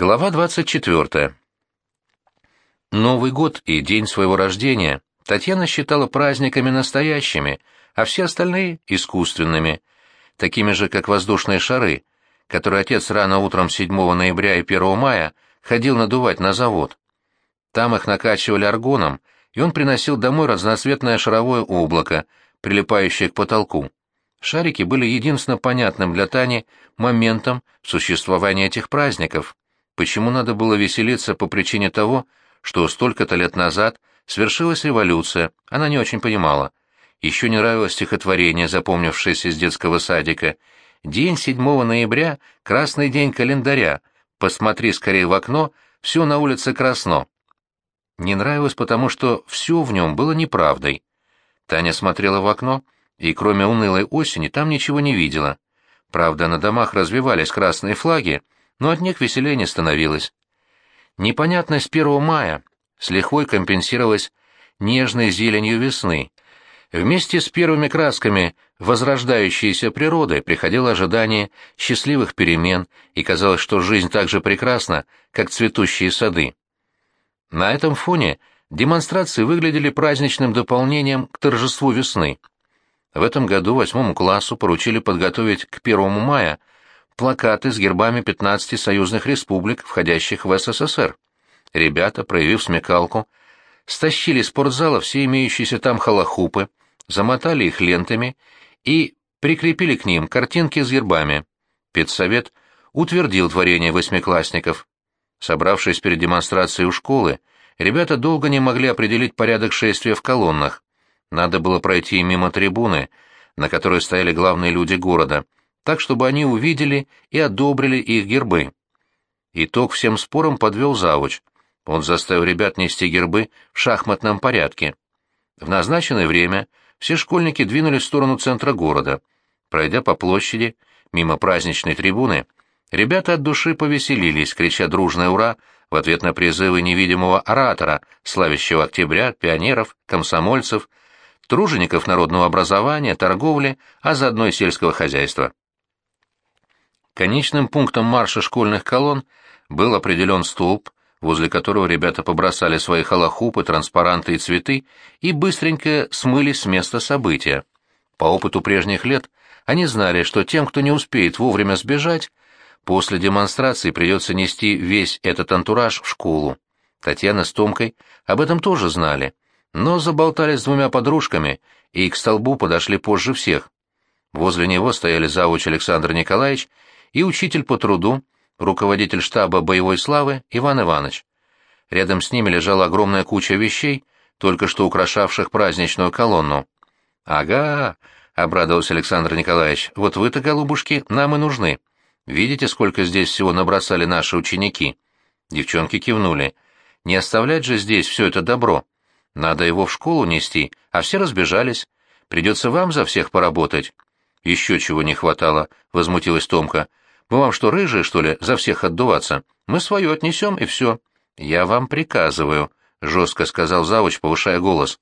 Глава 24. Новый год и день своего рождения Татьяна считала праздниками настоящими, а все остальные — искусственными, такими же, как воздушные шары, которые отец рано утром 7 ноября и 1 мая ходил надувать на завод. Там их накачивали аргоном, и он приносил домой разноцветное шаровое облако, прилипающее к потолку. Шарики были единственно понятным для Тани моментом существования этих праздников. Почему надо было веселиться по причине того, что столько-то лет назад свершилась революция, она не очень понимала. Еще не нравилось стихотворение, запомнившееся из детского садика. «День 7 ноября, красный день календаря. Посмотри скорее в окно, все на улице красно». Не нравилось, потому что все в нем было неправдой. Таня смотрела в окно, и кроме унылой осени там ничего не видела. Правда, на домах развивались красные флаги, но от них веселее не становилось. Непонятность 1 мая с лихвой компенсировалась нежной зеленью весны. Вместе с первыми красками возрождающейся природы приходило ожидание счастливых перемен, и казалось, что жизнь так же прекрасна, как цветущие сады. На этом фоне демонстрации выглядели праздничным дополнением к торжеству весны. В этом году восьмому классу поручили подготовить к 1 мая плакаты с гербами 15 союзных республик, входящих в СССР. Ребята, проявив смекалку, стащили из спортзала все имеющиеся там халахупы, замотали их лентами и прикрепили к ним картинки с гербами. Педсовет утвердил творение восьмиклассников. Собравшись перед демонстрацией у школы, ребята долго не могли определить порядок шествия в колоннах. Надо было пройти мимо трибуны, на которой стояли главные люди города — так, чтобы они увидели и одобрили их гербы. Итог всем спорам подвел завуч. Он заставил ребят нести гербы в шахматном порядке. В назначенное время все школьники двинулись в сторону центра города. Пройдя по площади, мимо праздничной трибуны, ребята от души повеселились, крича дружное «Ура!» в ответ на призывы невидимого оратора, славящего октября, пионеров, комсомольцев, тружеников народного образования, торговли, а заодно и сельского хозяйства. Конечным пунктом марша школьных колонн был определен столб, возле которого ребята побросали свои халахупы, транспаранты и цветы и быстренько смылись с места события. По опыту прежних лет они знали, что тем, кто не успеет вовремя сбежать, после демонстрации придется нести весь этот антураж в школу. Татьяна с Томкой об этом тоже знали, но заболтались с двумя подружками и к столбу подошли позже всех. Возле него стояли завуч Александр Николаевич и учитель по труду, руководитель штаба боевой славы Иван Иванович. Рядом с ними лежала огромная куча вещей, только что украшавших праздничную колонну. «Ага», — обрадовался Александр Николаевич, — «вот вы-то, голубушки, нам и нужны. Видите, сколько здесь всего набросали наши ученики?» Девчонки кивнули. «Не оставлять же здесь все это добро. Надо его в школу нести, а все разбежались. Придется вам за всех поработать». «Еще чего не хватало», — возмутилась Томка. Мы вам что, рыжие, что ли, за всех отдуваться? Мы свое отнесем, и все. Я вам приказываю, — жестко сказал завуч, повышая голос.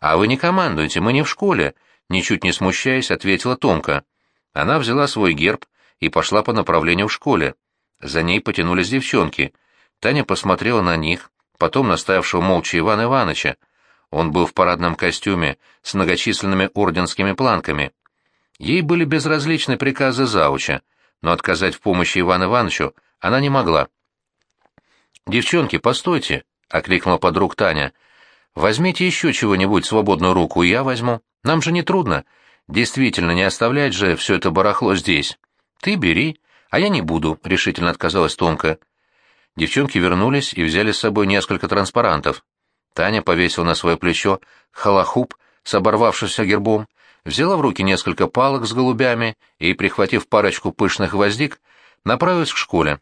А вы не командуете, мы не в школе, — ничуть не смущаясь, ответила Томка. Она взяла свой герб и пошла по направлению в школе. За ней потянулись девчонки. Таня посмотрела на них, потом на стоявшего молча Ивана Ивановича. Он был в парадном костюме с многочисленными орденскими планками. Ей были безразличны приказы зауча — но отказать в помощи Ивану Ивановичу она не могла. «Девчонки, постойте!» — окликнула подруг Таня. «Возьмите еще чего-нибудь, свободную руку, я возьму. Нам же не трудно. Действительно, не оставлять же все это барахло здесь. Ты бери, а я не буду», — решительно отказалась Томка. Девчонки вернулись и взяли с собой несколько транспарантов. Таня повесила на свое плечо халахуп с оборвавшимся гербом, взяла в руки несколько палок с голубями и, прихватив парочку пышных гвоздик, направилась к школе.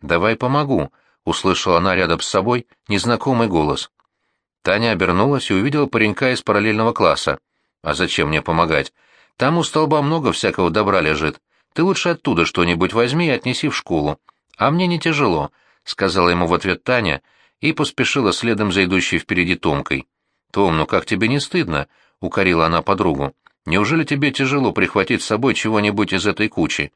«Давай помогу», — услышала она рядом с собой незнакомый голос. Таня обернулась и увидела паренька из параллельного класса. «А зачем мне помогать? Там у столба много всякого добра лежит. Ты лучше оттуда что-нибудь возьми и отнеси в школу. А мне не тяжело», — сказала ему в ответ Таня и поспешила следом за идущей впереди Томкой. «Том, ну как тебе не стыдно?» — укорила она подругу. Неужели тебе тяжело прихватить с собой чего-нибудь из этой кучи?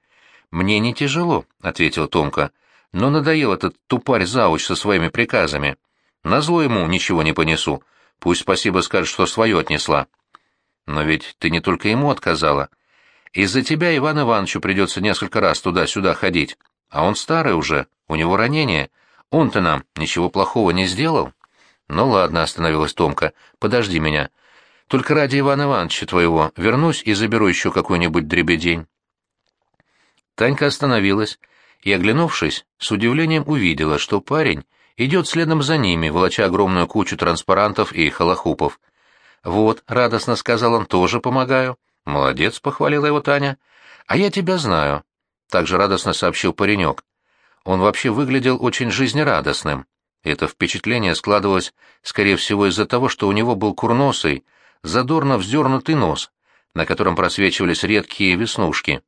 Мне не тяжело, ответил Томка. но надоел этот тупарь зауч со своими приказами. Назло ему ничего не понесу. Пусть спасибо скажет, что свое отнесла. Но ведь ты не только ему отказала. Из-за тебя Иван Ивановичу придется несколько раз туда-сюда ходить. А он старый уже, у него ранение. Он-то нам ничего плохого не сделал. Ну ладно, остановилась Томка, подожди меня. Только ради Ивана Ивановича твоего вернусь и заберу еще какой-нибудь дребедень. Танька остановилась и, оглянувшись, с удивлением увидела, что парень идет следом за ними, волоча огромную кучу транспарантов и холохупов. «Вот», — радостно сказал он, — «тоже помогаю». «Молодец», — похвалила его Таня. «А я тебя знаю», — также радостно сообщил паренек. Он вообще выглядел очень жизнерадостным. Это впечатление складывалось, скорее всего, из-за того, что у него был курносый, задорно вздернутый нос, на котором просвечивались редкие веснушки.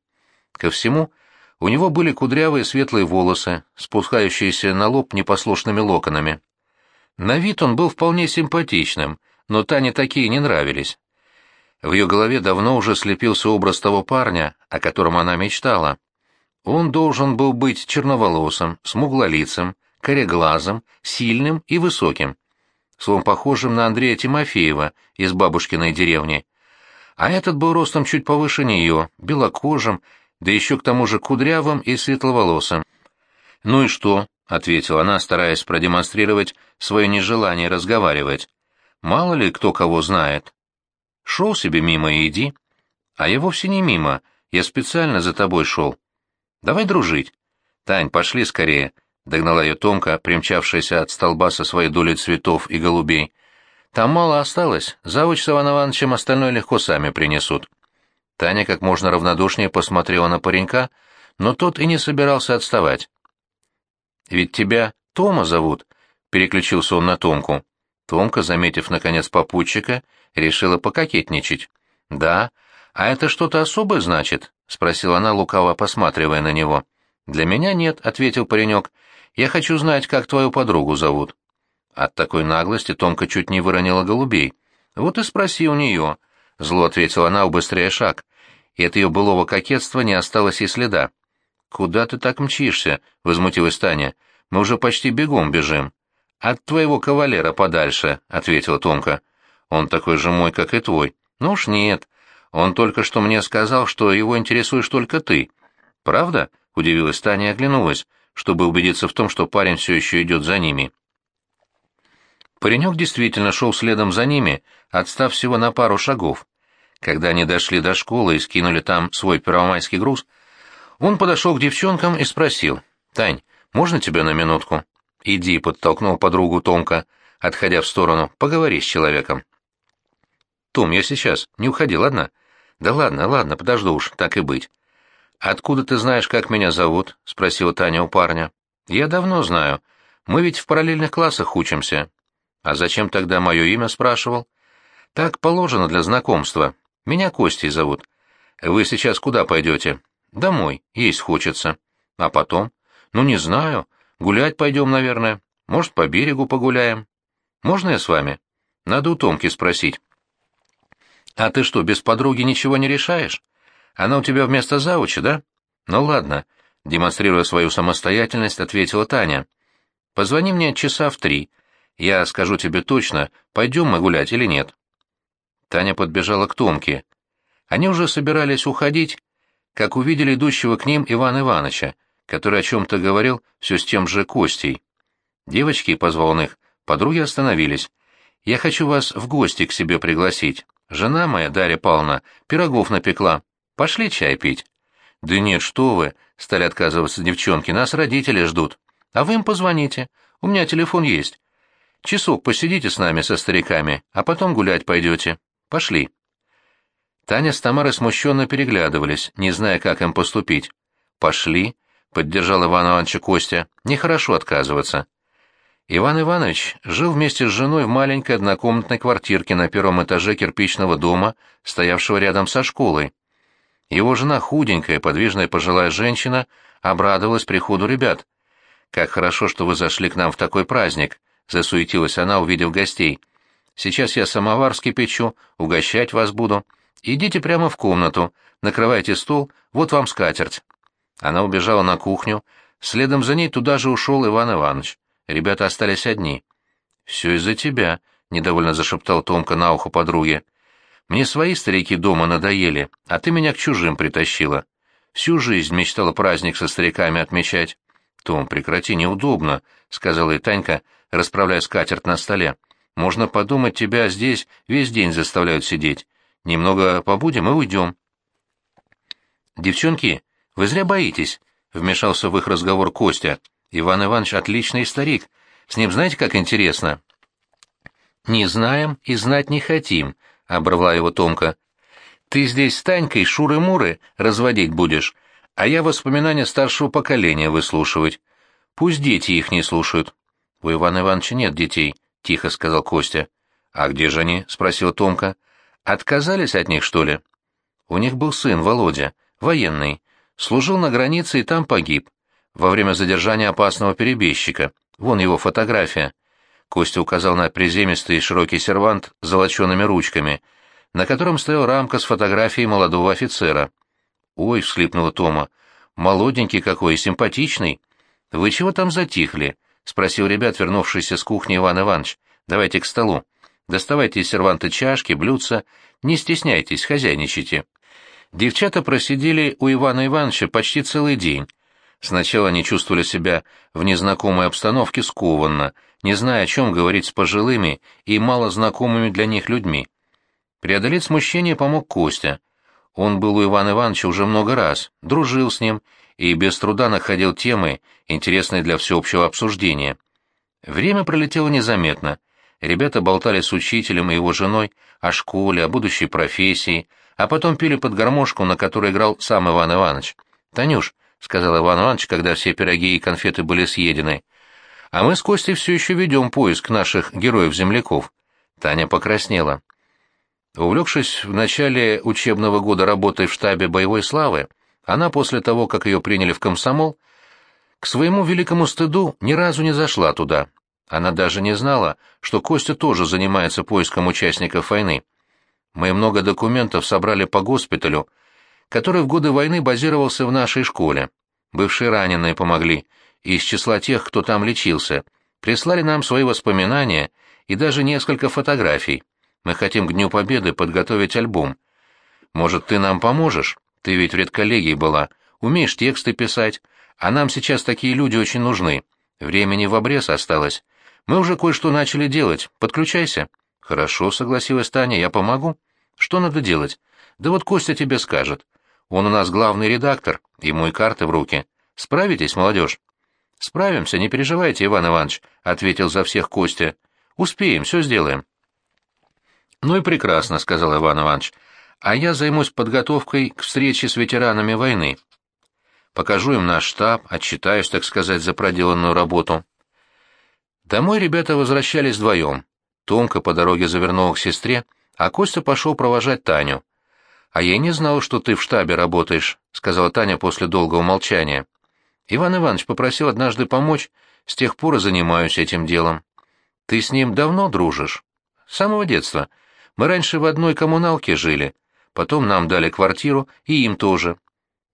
Ко всему, у него были кудрявые светлые волосы, спускающиеся на лоб непослушными локонами. На вид он был вполне симпатичным, но Тане такие не нравились. В ее голове давно уже слепился образ того парня, о котором она мечтала. Он должен был быть черноволосым, смуглолицым, кореглазым, сильным и высоким. Словом, похожим на Андрея Тимофеева из бабушкиной деревни. А этот был ростом чуть повыше нее, белокожим, да еще к тому же кудрявым и светловолосым. «Ну и что?» — ответила она, стараясь продемонстрировать свое нежелание разговаривать. «Мало ли кто кого знает. Шел себе мимо и иди. А я вовсе не мимо, я специально за тобой шел. Давай дружить. Тань, пошли скорее», — догнала ее Томка, примчавшаяся от столба со своей долей цветов и голубей. «Там мало осталось, завуч с Иван Ивановичем остальное легко сами принесут». Таня как можно равнодушнее посмотрела на паренька, но тот и не собирался отставать. «Ведь тебя Тома зовут», — переключился он на Томку. Томка, заметив, наконец, попутчика, решила пококетничать. «Да? А это что-то особое значит?» — спросила она, лукаво посматривая на него. «Для меня нет», — ответил паренек. «Я хочу знать, как твою подругу зовут». От такой наглости Томка чуть не выронила голубей. «Вот и спроси у нее», — зло ответила она, убыстряя шаг. И от ее былого кокетства не осталось и следа. «Куда ты так мчишься?» — возмутилась Таня. «Мы уже почти бегом бежим». «От твоего кавалера подальше», — ответила Томка. «Он такой же мой, как и твой». «Ну уж нет. Он только что мне сказал, что его интересуешь только ты». «Правда?» — удивилась Таня и оглянулась, чтобы убедиться в том, что парень все еще идет за ними. Паренек действительно шел следом за ними, отстав всего на пару шагов. Когда они дошли до школы и скинули там свой первомайский груз, он подошел к девчонкам и спросил, «Тань, можно тебя на минутку?» «Иди», — подтолкнул подругу Томка, отходя в сторону, — «поговори с человеком». «Том, я сейчас, не уходи, ладно?» «Да ладно, ладно, подожду уж, так и быть». «Откуда ты знаешь, как меня зовут?» — спросила Таня у парня. «Я давно знаю. Мы ведь в параллельных классах учимся. «А зачем тогда мое имя?» — спрашивал. «Так положено для знакомства. Меня Костей зовут. Вы сейчас куда пойдете?» «Домой. Есть хочется». «А потом?» «Ну, не знаю. Гулять пойдем, наверное. Может, по берегу погуляем». «Можно я с вами?» «Надо у Томки спросить». «А ты что, без подруги ничего не решаешь? Она у тебя вместо завуча, да?» «Ну ладно», — демонстрируя свою самостоятельность, ответила Таня. «Позвони мне часа в три». Я скажу тебе точно, пойдем мы гулять или нет. Таня подбежала к Томке. Они уже собирались уходить, как увидели идущего к ним Ивана Ивановича, который о чем-то говорил все с тем же Костей. Девочки, позвал он их, подруги остановились. Я хочу вас в гости к себе пригласить. Жена моя, Дарья Павловна, пирогов напекла. Пошли чай пить. Да нет, что вы, стали отказываться девчонки, нас родители ждут. А вы им позвоните. У меня телефон есть. Часок посидите с нами со стариками, а потом гулять пойдете. Пошли». Таня с Тамарой смущенно переглядывались, не зная, как им поступить. «Пошли», — поддержал Иван Иванович Костя, — «нехорошо отказываться». Иван Иванович жил вместе с женой в маленькой однокомнатной квартирке на первом этаже кирпичного дома, стоявшего рядом со школой. Его жена, худенькая, подвижная пожилая женщина, обрадовалась приходу ребят. «Как хорошо, что вы зашли к нам в такой праздник», — засуетилась она, увидев гостей. «Сейчас я самовар скипячу, угощать вас буду. Идите прямо в комнату, накрывайте стол, вот вам скатерть». Она убежала на кухню, Следом за ней туда же ушел Иван Иванович. Ребята остались одни. «Все из-за тебя», — недовольно зашептал Томка на ухо подруге. «Мне свои старики дома надоели, а ты меня к чужим притащила. Всю жизнь мечтала праздник со стариками отмечать». «Том, прекрати, неудобно», — сказала и Танька, расправляя скатерть на столе. «Можно подумать, тебя здесь весь день заставляют сидеть. Немного побудем и уйдем». «Девчонки, вы зря боитесь», — вмешался в их разговор Костя. «Иван Иванович отличный старик. С ним знаете, как интересно?» «Не знаем и знать не хотим», — оборвала его Томка. «Ты здесь с Танькой шуры-муры разводить будешь, а я воспоминания старшего поколения выслушивать. Пусть дети их не слушают». «У Ивана Ивановича нет детей», — тихо сказал Костя. «А где же они?» — спросила Томка. «Отказались от них, что ли?» «У них был сын, Володя военный, служил на границе и там погиб, во время задержания опасного перебежчика. Вон его фотография. Костя указал на приземистый широкий сервант с золочеными ручками, на котором стояла рамка с фотографией молодого офицера. «Ой», — всхлипнула Тома, — «молоденький какой симпатичный». «Вы чего там затихли?» — спросил ребят, вернувшийся с кухни Иван Иванович. «Давайте к столу. Доставайте из серванта чашки, блюдца. Не стесняйтесь, хозяйничайте». Девчата просидели у Ивана Ивановича почти целый день. Сначала они чувствовали себя в незнакомой обстановке скованно, не зная, о чем говорить с пожилыми и мало знакомыми для них людьми. Преодолеть смущение помог Костя. Он был у Ивана Ивановича уже много раз, дружил с ним и без труда находил темы, интересные для всеобщего обсуждения. Время пролетело незаметно. Ребята болтали с учителем и его женой о школе, о будущей профессии, а потом пили под гармошку, на которой играл сам Иван Иванович. «Танюш», — сказал Иван Иванович, когда все пироги и конфеты были съедены, — «а мы с Костей все еще ведем поиск наших героев-земляков». Таня покраснела. Увлекшись в начале учебного года работой в штабе боевой славы, она после того, как ее приняли в комсомол, к своему великому стыду ни разу не зашла туда. Она даже не знала, что Костя тоже занимается поиском участников войны. Мы много документов собрали по госпиталю, который в годы войны базировался в нашей школе. Бывшие раненые помогли, из числа тех, кто там лечился. Прислали нам свои воспоминания и даже несколько фотографий. Мы хотим к Дню Победы подготовить альбом. Может, ты нам поможешь? Ты ведь в редколлегии была, умеешь тексты писать, а нам сейчас такие люди очень нужны. Времени в обрез осталось. Мы уже кое-что начали делать, подключайся. Хорошо, согласилась Таня, я помогу. Что надо делать? Да вот Костя тебе скажет. Он у нас главный редактор, ему и карты в руки. Справитесь, молодежь? Справимся, не переживайте, Иван Иванович, ответил за всех Костя. Успеем, все сделаем. Ну и прекрасно, сказал Иван Иванович. А я займусь подготовкой к встрече с ветеранами войны. Покажу им наш штаб, отчитаюсь, так сказать, за проделанную работу. Домой ребята возвращались вдвоем. Томка по дороге завернула к сестре, а Костя пошел провожать Таню. «А я не знал, что ты в штабе работаешь», — сказала Таня после долгого молчания. «Иван Иванович попросил однажды помочь, с тех пор и занимаюсь этим делом». «Ты с ним давно дружишь?» «С самого детства. Мы раньше в одной коммуналке жили, потом нам дали квартиру, и им тоже.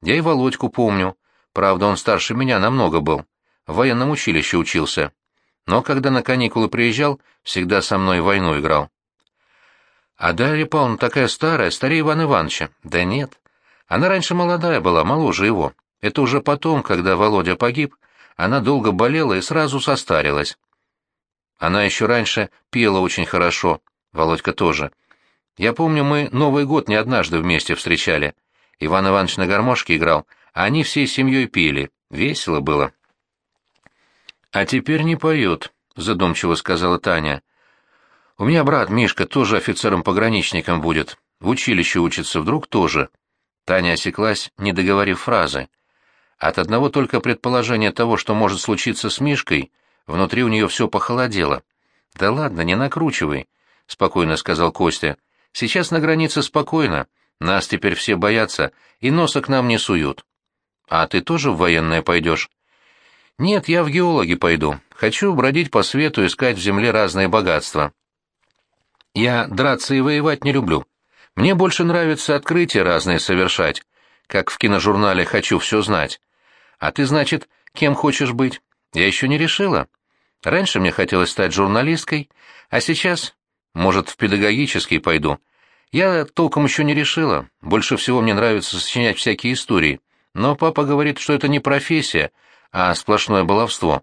Я и Володьку помню. Правда, он старше меня намного был. В военном училище учился. Но когда на каникулы приезжал, всегда со мной войну играл. А Дарья Павловна такая старая, старее Ивана Ивановича. Да нет. Она раньше молодая была, моложе его. Это уже потом, когда Володя погиб, она долго болела и сразу состарилась. Она еще раньше пела очень хорошо, Володька тоже. Я помню, мы Новый год не однажды вместе встречали. Иван Иванович на гармошке играл, а они всей семьей пели. Весело было. — А теперь не поет, — задумчиво сказала Таня. У меня брат Мишка тоже офицером-пограничником будет. В училище учится, вдруг тоже. Таня осеклась, не договорив фразы. От одного только предположения того, что может случиться с Мишкой, внутри у нее все похолодело. «Да ладно, не накручивай», — спокойно сказал Костя. «Сейчас на границе спокойно. Нас теперь все боятся и носа к нам не суют». «А ты тоже в военное пойдешь?» «Нет, я в геологи пойду. Хочу бродить по свету, искать в земле разные богатства». Я драться и воевать не люблю. Мне больше нравится открытия разные совершать, как в киножурнале «Хочу все знать». А ты, значит, кем хочешь быть?» «Я еще не решила. Раньше мне хотелось стать журналисткой, а сейчас, может, в педагогический пойду. Я толком еще не решила. Больше всего мне нравится сочинять всякие истории. Но папа говорит, что это не профессия, а сплошное баловство.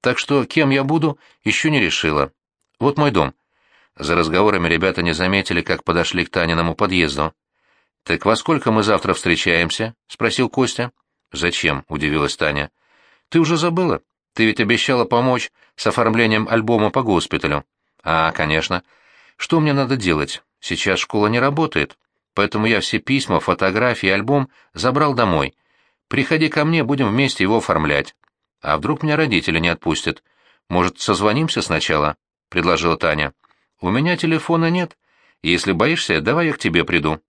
Так что кем я буду, еще не решила. Вот мой дом». За разговорами ребята не заметили, как подошли к Таниному подъезду. «Так во сколько мы завтра встречаемся?» — спросил Костя. «Зачем?» — удивилась Таня. «Ты уже забыла? Ты ведь обещала помочь с оформлением альбома по госпиталю». «А, конечно. Что мне надо делать? Сейчас школа не работает, поэтому я все письма, фотографии, альбом забрал домой. Приходи ко мне, будем вместе его оформлять. А вдруг меня родители не отпустят? Может, созвонимся сначала?» — предложила Таня. «У меня телефона нет. Если боишься, давай я к тебе приду».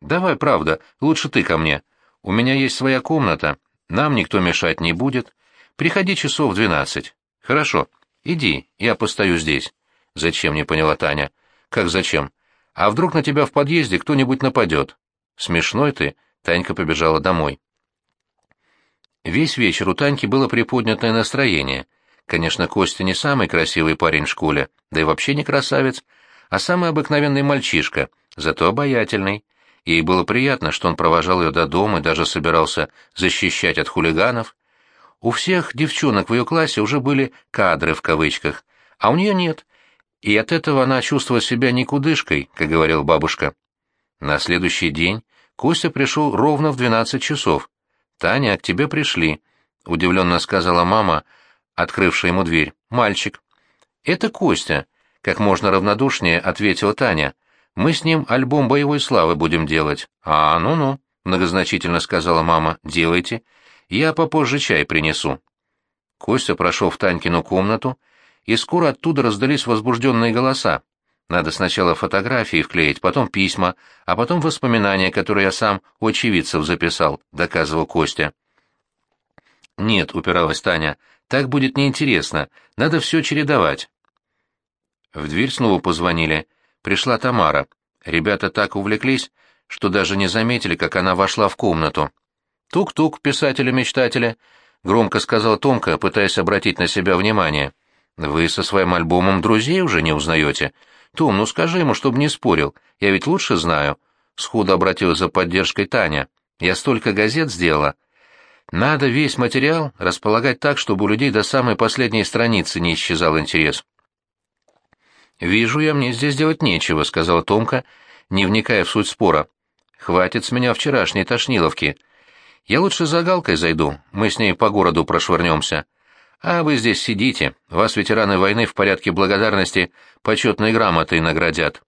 «Давай, правда, лучше ты ко мне. У меня есть своя комната, нам никто мешать не будет. Приходи часов в двенадцать». «Хорошо, иди, я постою здесь». «Зачем?» — не поняла Таня. «Как зачем? А вдруг на тебя в подъезде кто-нибудь нападет?» «Смешной ты», — Танька побежала домой. Весь вечер у Таньки было приподнятое настроение. Конечно, Костя не самый красивый парень в школе, да и вообще не красавец, а самый обыкновенный мальчишка, зато обаятельный. Ей было приятно, что он провожал ее до дома и даже собирался защищать от хулиганов. У всех девчонок в ее классе уже были «кадры» в кавычках, а у нее нет, и от этого она чувствовала себя никудышкой, как говорила бабушка. На следующий день Костя пришел ровно в двенадцать часов. «Таня, к тебе пришли», — удивленно сказала мама, открывшая ему дверь. «Мальчик». «Это Костя», — как можно равнодушнее ответила Таня. Мы с ним альбом боевой славы будем делать. А, ну-ну, многозначительно сказала мама. Делайте. Я попозже чай принесу. Костя прошел в Танькину комнату, и скоро оттуда раздались возбужденные голоса. Надо сначала фотографии вклеить, потом письма, а потом воспоминания, которые я сам у очевидцев записал, доказывал Костя. Нет, упиралась Таня, так будет неинтересно, надо все чередовать. В дверь снова позвонили. Пришла Тамара. Ребята так увлеклись, что даже не заметили, как она вошла в комнату. «Тук-тук, писатели-мечтатели», — громко сказал Томка, пытаясь обратить на себя внимание. «Вы со своим альбомом друзей уже не узнаете? Том, ну скажи ему, чтобы не спорил, я ведь лучше знаю». Сходу обратилась за поддержкой Таня. «Я столько газет сделала. Надо весь материал располагать так, чтобы у людей до самой последней страницы не исчезал интерес». «Вижу я, мне здесь делать нечего», — сказала Томка, не вникая в суть спора. «Хватит с меня вчерашней тошниловки. Я лучше за Галкой зайду, мы с ней по городу прошвырнемся. А вы здесь сидите, вас ветераны войны в порядке благодарности почетной грамотой наградят».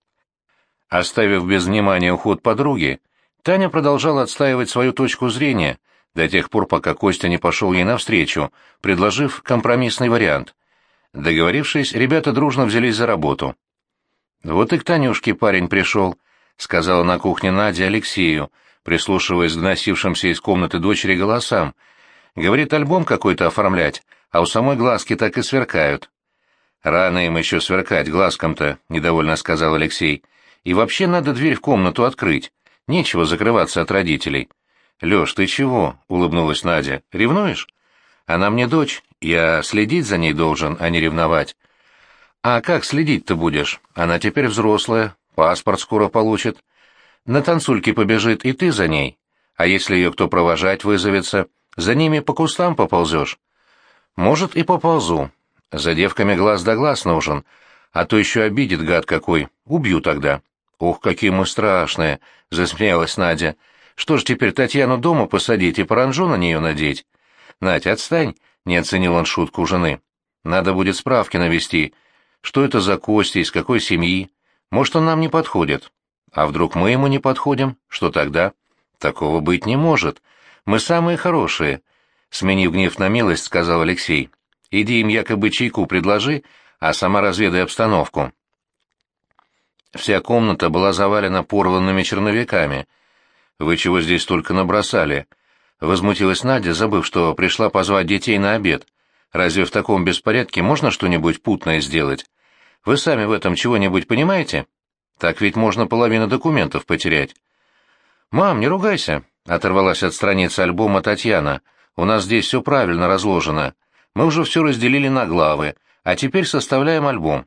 Оставив без внимания уход подруги, Таня продолжала отстаивать свою точку зрения до тех пор, пока Костя не пошел ей навстречу, предложив компромиссный вариант — Договорившись, ребята дружно взялись за работу. «Вот и к Танюшке парень пришел», — сказала на кухне Надя Алексею, прислушиваясь к доносившимся из комнаты дочери голосам. «Говорит, альбом какой-то оформлять, а у самой глазки так и сверкают». «Рано им еще сверкать глазком-то», — недовольно сказал Алексей. «И вообще надо дверь в комнату открыть. Нечего закрываться от родителей». «Лёш, ты чего?» — улыбнулась Надя. «Ревнуешь?» Она мне дочь, я следить за ней должен, а не ревновать. А как следить-то будешь? Она теперь взрослая, паспорт скоро получит. На танцульке побежит, и ты за ней. А если ее кто провожать вызовется, за ними по кустам поползешь? Может, и поползу. За девками глаз да глаз нужен, а то еще обидит гад какой. Убью тогда. Ух, какие мы страшные, — засмеялась Надя. Что ж теперь Татьяну дома посадить и паранжу на нее надеть? «Надь, отстань!» — не оценил он шутку жены. «Надо будет справки навести. Что это за кости, из какой семьи? Может, он нам не подходит? А вдруг мы ему не подходим? Что тогда?» «Такого быть не может. Мы самые хорошие», — сменив гнев на милость, сказал Алексей. «Иди им якобы чайку предложи, а сама разведай обстановку». Вся комната была завалена порванными черновиками. «Вы чего здесь только набросали?» — возмутилась Надя, забыв, что пришла позвать детей на обед. «Разве в таком беспорядке можно что-нибудь путное сделать? Вы сами в этом чего-нибудь понимаете? Так ведь можно половину документов потерять». «Мам, не ругайся», — оторвалась от страницы альбома Татьяна. У нас здесь все правильно разложено. Мы уже все разделили на главы, а теперь составляем альбом.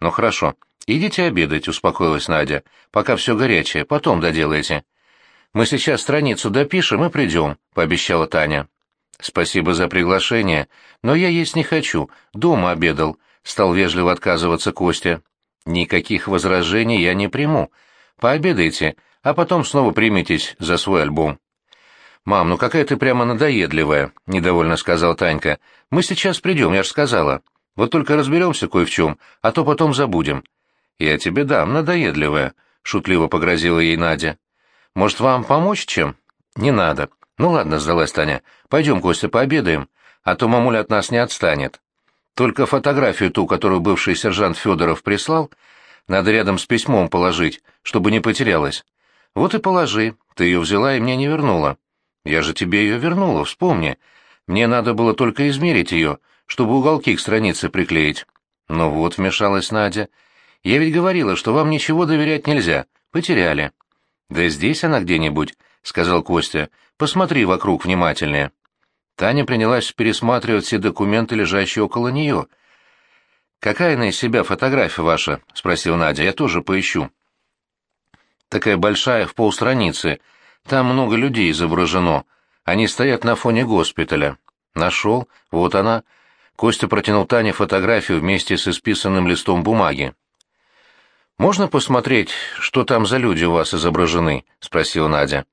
Ну хорошо, идите обедать, успокоилась Надя, пока все горячее, потом доделайте. Мы сейчас страницу допишем и придем, пообещала Таня. Спасибо за приглашение, но я есть не хочу, дома обедал, стал вежливо отказываться Костя. Никаких возражений я не приму. Пообедайте, а потом снова приметесь за свой альбом. «Мам, ну какая ты прямо надоедливая», — недовольно сказал Танька. «Мы сейчас придем, я ж сказала. Вот только разберемся кое в чем, а то потом забудем». «Я тебе дам, надоедливая», — шутливо погрозила ей Надя. «Может, вам помочь чем?» «Не надо». «Ну ладно», — сдалась Таня. «Пойдем, Костя, пообедаем, а то мамуля от нас не отстанет. Только фотографию ту, которую бывший сержант Федоров прислал, надо рядом с письмом положить, чтобы не потерялась. Вот и положи, ты ее взяла и мне не вернула». Я же тебе ее вернула, вспомни. Мне надо было только измерить ее, чтобы уголки к странице приклеить. Ну вот, вмешалась Надя. Я ведь говорила, что вам ничего доверять нельзя. Потеряли. Да здесь она где-нибудь, сказал Костя. Посмотри вокруг внимательнее. Таня принялась пересматривать все документы, лежащие около нее. «Какая на из себя фотография ваша?» — спросил Надя. «Я тоже поищу». «Такая большая, в полстраницы», там много людей изображено. Они стоят на фоне госпиталя. Нашел. Вот она. Костя протянул Тане фотографию вместе с исписанным листом бумаги. «Можно посмотреть, что там за люди у вас изображены?» — спросила Надя.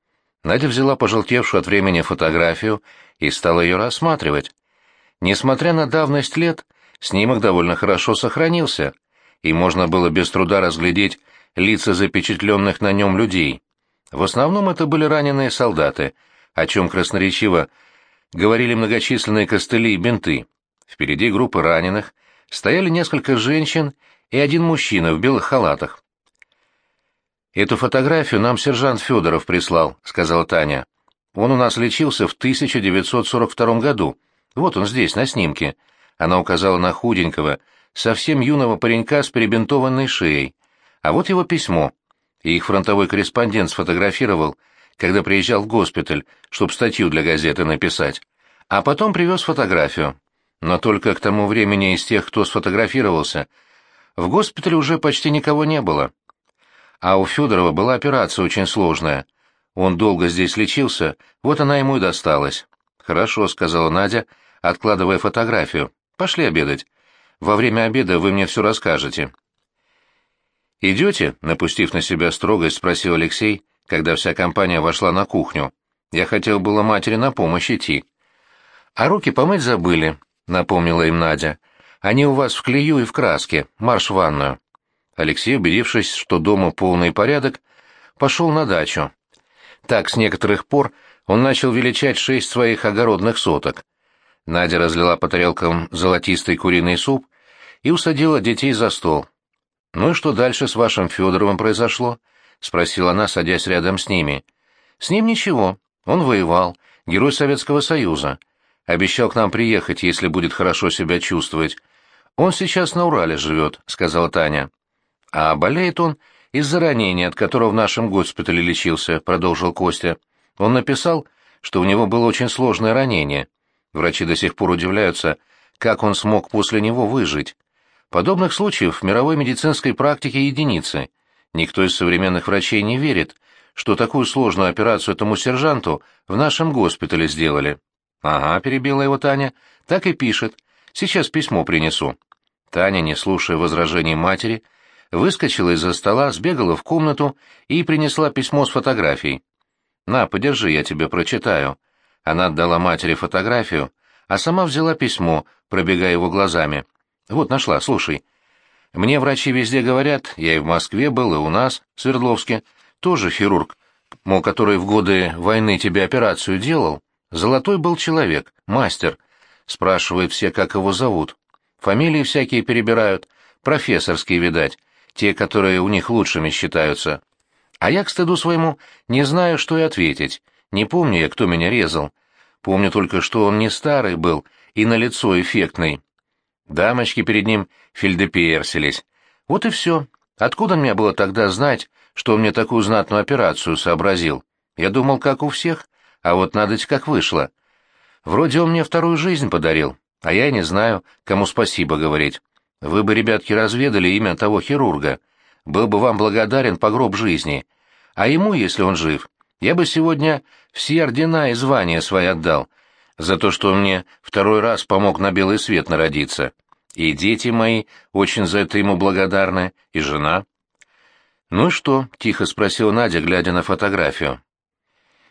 Надя взяла пожелтевшую от времени фотографию и стала ее рассматривать. Несмотря на давность лет, снимок довольно хорошо сохранился, и можно было без труда разглядеть лица запечатленных на нем людей. В основном это были раненые солдаты, о чем красноречиво говорили многочисленные костыли и бинты. Впереди группы раненых стояли несколько женщин и один мужчина в белых халатах. «Эту фотографию нам сержант Федоров прислал», — сказала Таня. «Он у нас лечился в 1942 году. Вот он здесь, на снимке». Она указала на худенького, совсем юного паренька с перебинтованной шеей. А вот его письмо их фронтовой корреспондент сфотографировал, когда приезжал в госпиталь, чтобы статью для газеты написать. А потом привез фотографию. Но только к тому времени из тех, кто сфотографировался, в госпитале уже почти никого не было. А у Федорова была операция очень сложная. Он долго здесь лечился, вот она ему и досталась. «Хорошо», — сказала Надя, откладывая фотографию. «Пошли обедать. Во время обеда вы мне все расскажете». «Идете?» — напустив на себя строгость, спросил Алексей, когда вся компания вошла на кухню. «Я хотел было матери на помощь идти». «А руки помыть забыли», — напомнила им Надя. «Они у вас в клею и в краске. Марш в ванную». Алексей, убедившись, что дома полный порядок, пошел на дачу. Так, с некоторых пор он начал величать шесть своих огородных соток. Надя разлила по тарелкам золотистый куриный суп и усадила детей за стол. «Ну и что дальше с вашим Федоровым произошло?» — спросила она, садясь рядом с ними. «С ним ничего. Он воевал, герой Советского Союза. Обещал к нам приехать, если будет хорошо себя чувствовать. Он сейчас на Урале живет», — сказала Таня. «А болеет он из-за ранения, от которого в нашем госпитале лечился», — продолжил Костя. «Он написал, что у него было очень сложное ранение. Врачи до сих пор удивляются, как он смог после него выжить. Подобных случаев в мировой медицинской практике единицы. Никто из современных врачей не верит, что такую сложную операцию этому сержанту в нашем госпитале сделали. «Ага», — перебила его Таня, — «так и пишет. Сейчас письмо принесу». Таня, не слушая возражений матери, выскочила из-за стола, сбегала в комнату и принесла письмо с фотографией. «На, подержи, я тебе прочитаю». Она отдала матери фотографию, а сама взяла письмо, пробегая его глазами. Вот нашла, слушай. Мне врачи везде говорят, я и в Москве был, и у нас, в Свердловске, тоже хирург, мол, который в годы войны тебе операцию делал. Золотой был человек, мастер. Спрашивают все, как его зовут. Фамилии всякие перебирают, профессорские, видать, те, которые у них лучшими считаются. А я, к стыду своему, не знаю, что и ответить. Не помню я, кто меня резал. Помню только, что он не старый был и на лицо эффектный. Дамочки перед ним фельдепиерсились. Вот и все. Откуда мне было тогда знать, что он мне такую знатную операцию сообразил? Я думал, как у всех, а вот надо как вышло. Вроде он мне вторую жизнь подарил, а я не знаю, кому спасибо говорить. Вы бы, ребятки, разведали имя того хирурга. Был бы вам благодарен по гроб жизни. А ему, если он жив, я бы сегодня все ордена и звания свои отдал, за то, что он мне второй раз помог на белый свет народиться. И дети мои очень за это ему благодарны, и жена. «Ну и что?» — тихо спросила Надя, глядя на фотографию.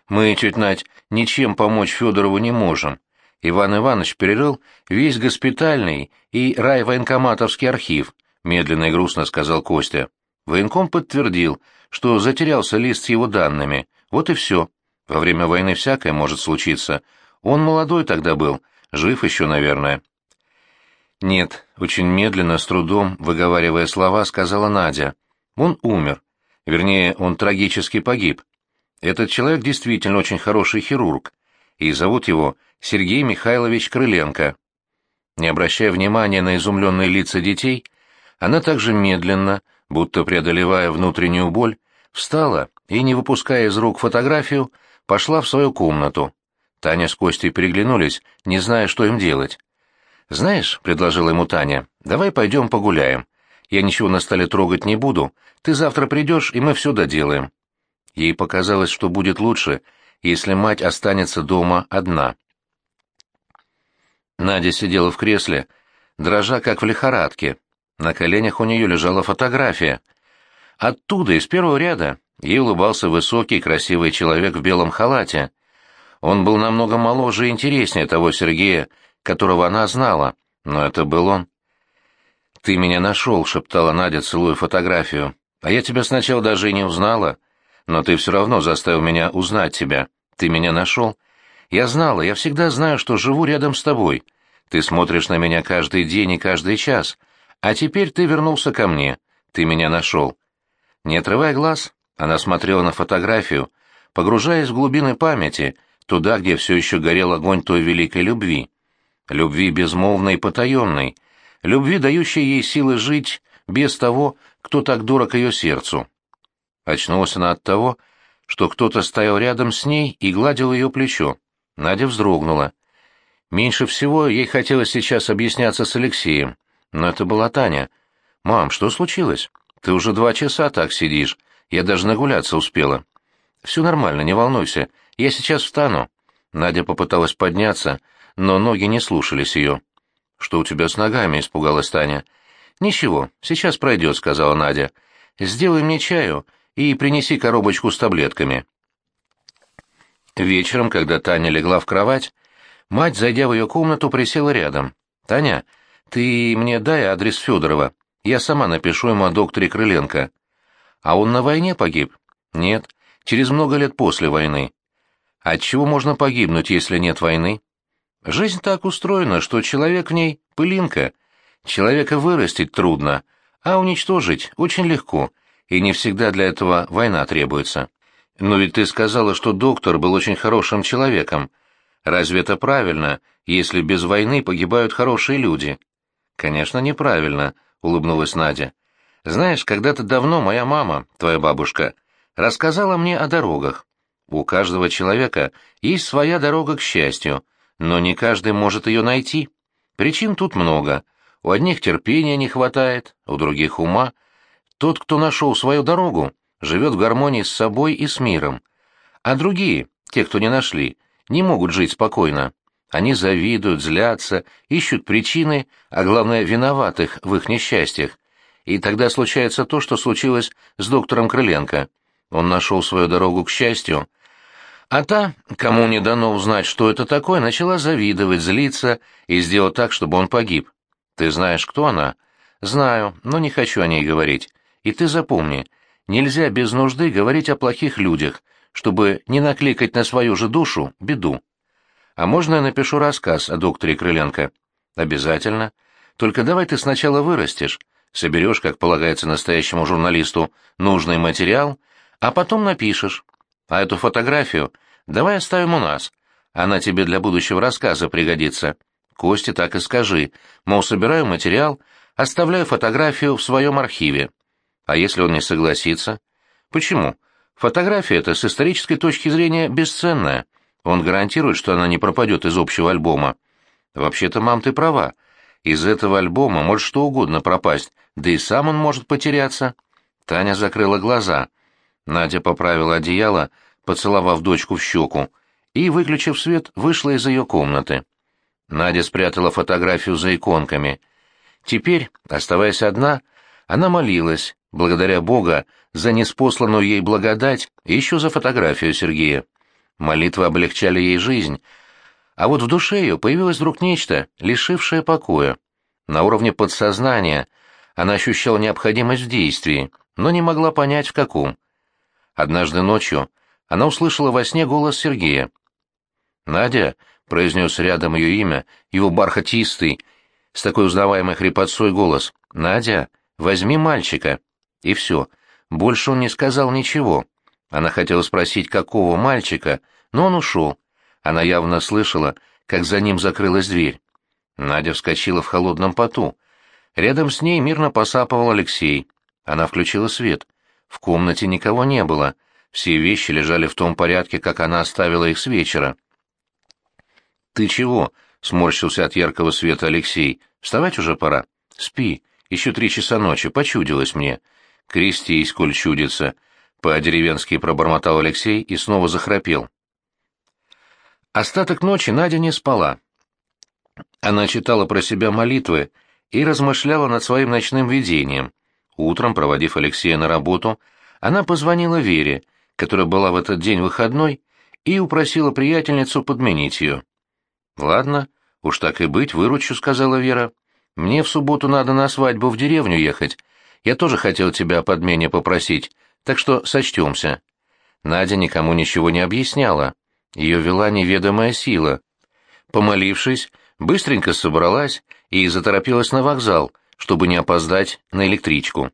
«Мы, чуть Надь, ничем помочь Федорову не можем. Иван Иванович перерыл весь госпитальный и райвоенкоматовский архив», — медленно и грустно сказал Костя. Военком подтвердил, что затерялся лист с его данными. Вот и все. Во время войны всякое может случиться. Он молодой тогда был, жив еще, наверное. «Нет», — очень медленно, с трудом, выговаривая слова, сказала Надя. Он умер. Вернее, он трагически погиб. Этот человек действительно очень хороший хирург, и зовут его Сергей Михайлович Крыленко. Не обращая внимания на изумленные лица детей, она также медленно, будто преодолевая внутреннюю боль, встала и, не выпуская из рук фотографию, пошла в свою комнату. Таня с Костей переглянулись, не зная, что им делать. «Знаешь», — предложила ему Таня, — «давай пойдем погуляем. Я ничего на столе трогать не буду. Ты завтра придешь, и мы все доделаем». Ей показалось, что будет лучше, если мать останется дома одна. Надя сидела в кресле, дрожа как в лихорадке. На коленях у нее лежала фотография. Оттуда, из первого ряда, ей улыбался высокий, красивый человек в белом халате. Он был намного моложе и интереснее того Сергея, которого она знала, но это был он. «Ты меня нашел», — шептала Надя, целуя фотографию. «А я тебя сначала даже и не узнала. Но ты все равно заставил меня узнать тебя. Ты меня нашел. Я знала, я всегда знаю, что живу рядом с тобой. Ты смотришь на меня каждый день и каждый час. А теперь ты вернулся ко мне. Ты меня нашел». Не отрывая глаз, она смотрела на фотографию, погружаясь в глубины памяти, туда, где все еще горел огонь той великой любви. Любви безмолвной и потаенной — любви, дающей ей силы жить без того, кто так дорог ее сердцу. Очнулась она от того, что кто-то стоял рядом с ней и гладил ее плечо. Надя вздрогнула. Меньше всего ей хотелось сейчас объясняться с Алексеем, но это была Таня. «Мам, что случилось? Ты уже два часа так сидишь. Я даже нагуляться успела». «Все нормально, не волнуйся. Я сейчас встану». Надя попыталась подняться, но ноги не слушались ее. «Что у тебя с ногами?» — испугалась Таня. «Ничего, сейчас пройдет», — сказала Надя. «Сделай мне чаю и принеси коробочку с таблетками». Вечером, когда Таня легла в кровать, мать, зайдя в ее комнату, присела рядом. «Таня, ты мне дай адрес Федорова. Я сама напишу ему о докторе Крыленко». «А он на войне погиб?» «Нет, через много лет после войны». «От чего можно погибнуть, если нет войны?» Жизнь так устроена, что человек в ней — пылинка. Человека вырастить трудно, а уничтожить очень легко, и не всегда для этого война требуется. Но ведь ты сказала, что доктор был очень хорошим человеком. Разве это правильно, если без войны погибают хорошие люди? Конечно, неправильно, улыбнулась Надя. Знаешь, когда-то давно моя мама, твоя бабушка, рассказала мне о дорогах. У каждого человека есть своя дорога к счастью — но не каждый может ее найти. Причин тут много. У одних терпения не хватает, у других ума. Тот, кто нашел свою дорогу, живет в гармонии с собой и с миром. А другие, те, кто не нашли, не могут жить спокойно. Они завидуют, злятся, ищут причины, а главное, виноватых в их несчастьях. И тогда случается то, что случилось с доктором Крыленко. Он нашел свою дорогу к счастью, а та, кому не дано узнать, что это такое, начала завидовать, злиться и сделать так, чтобы он погиб. Ты знаешь, кто она? Знаю, но не хочу о ней говорить. И ты запомни, нельзя без нужды говорить о плохих людях, чтобы не накликать на свою же душу беду. А можно я напишу рассказ о докторе Крыленко? Обязательно. Только давай ты сначала вырастешь, соберешь, как полагается настоящему журналисту, нужный материал, а потом напишешь. А эту фотографию давай оставим у нас. Она тебе для будущего рассказа пригодится. Косте так и скажи, мол, собираю материал, оставляю фотографию в своем архиве. А если он не согласится? Почему? Фотография эта с исторической точки зрения бесценная. Он гарантирует, что она не пропадет из общего альбома. Вообще-то, мам, ты права. Из этого альбома может что угодно пропасть, да и сам он может потеряться. Таня закрыла глаза. Надя поправила одеяло, поцеловав дочку в щеку, и, выключив свет, вышла из ее комнаты. Надя спрятала фотографию за иконками. Теперь, оставаясь одна, она молилась, благодаря Бога, за неспосланную ей благодать и еще за фотографию Сергея. Молитвы облегчали ей жизнь, а вот в душе ее появилось вдруг нечто, лишившее покоя. На уровне подсознания она ощущала необходимость в действии, но не могла понять, в каком. Однажды ночью она услышала во сне голос Сергея. «Надя», — произнес рядом ее имя, его бархатистый, с такой узнаваемой хрипотцой голос, «Надя, возьми мальчика». И все. Больше он не сказал ничего. Она хотела спросить, какого мальчика, но он ушел. Она явно слышала, как за ним закрылась дверь. Надя вскочила в холодном поту. Рядом с ней мирно посапывал Алексей. Она включила свет. В комнате никого не было. Все вещи лежали в том порядке, как она оставила их с вечера. «Ты чего?» — сморщился от яркого света Алексей. «Вставать уже пора. Спи. Еще три часа ночи. Почудилось мне. Крестись, коль чудится». По-деревенски пробормотал Алексей и снова захрапел. Остаток ночи Надя не спала. Она читала про себя молитвы и размышляла над своим ночным видением. Утром, проводив Алексея на работу, она позвонила Вере, которая была в этот день выходной, и упросила приятельницу подменить ее. «Ладно, уж так и быть, выручу», — сказала Вера. «Мне в субботу надо на свадьбу в деревню ехать. Я тоже хотел тебя о подмене попросить, так что сочтемся». Надя никому ничего не объясняла. Ее вела неведомая сила. Помолившись, быстренько собралась и заторопилась на вокзал, чтобы не опоздать на электричку.